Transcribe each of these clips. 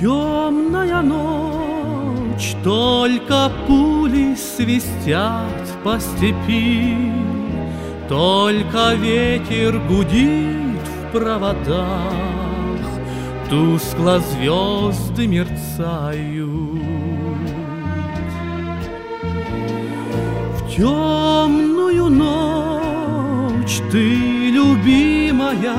Темная ночь, только пули свистят по степи, Только ветер гудит в проводах, Тускло звезды мерцают. В темную ночь ты, любимая,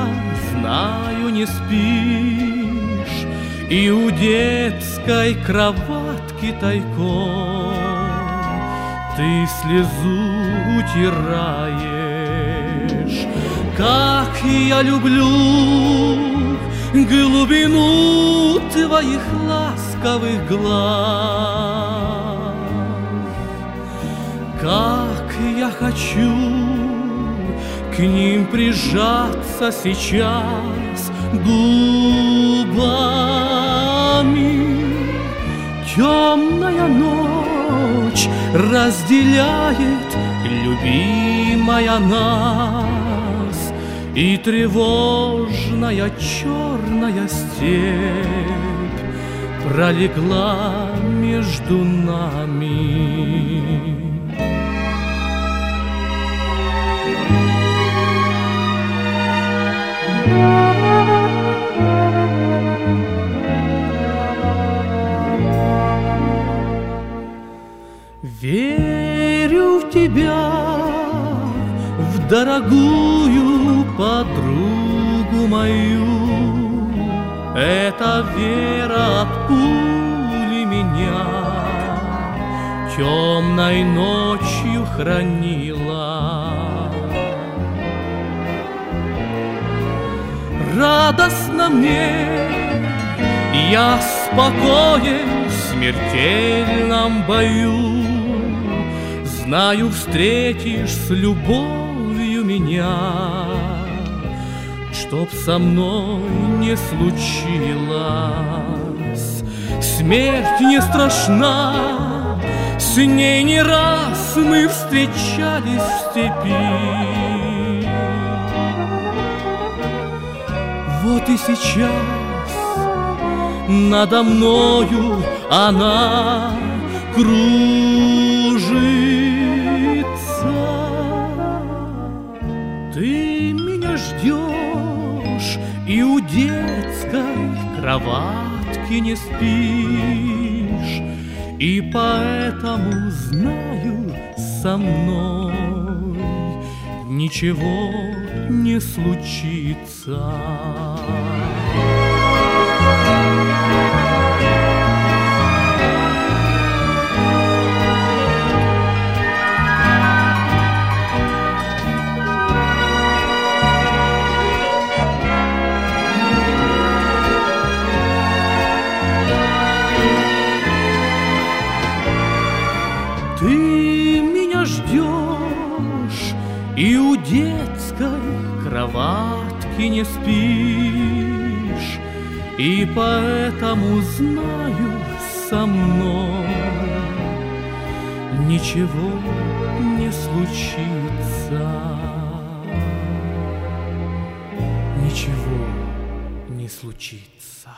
знаю, не спишь, и у детской кроватки тайком Ты слезу утираешь Как я люблю глубину твоих ласковых глаз Как я хочу к ним прижаться сейчас губами. Темная ночь разделяет любимая нас, И тревожная черная степь пролегла между нами. Верю в тебя, дорогую подругу мою. Эта вера от пули меня темной ночью хранила. Радостно мне, я спокоен в смертельном бою. Знаю, встретишь с любовью меня, Чтоб со мной не случилось. Смерть не страшна, с ней не раз мы встречались в степи. Вот и сейчас надо мною она кружит. Детской кроватки не спишь, И поэтому знаю со мной Ничего не случится. И детской кроватки не спишь, И поэтому знаю со мной Ничего не случится. Ничего не случится.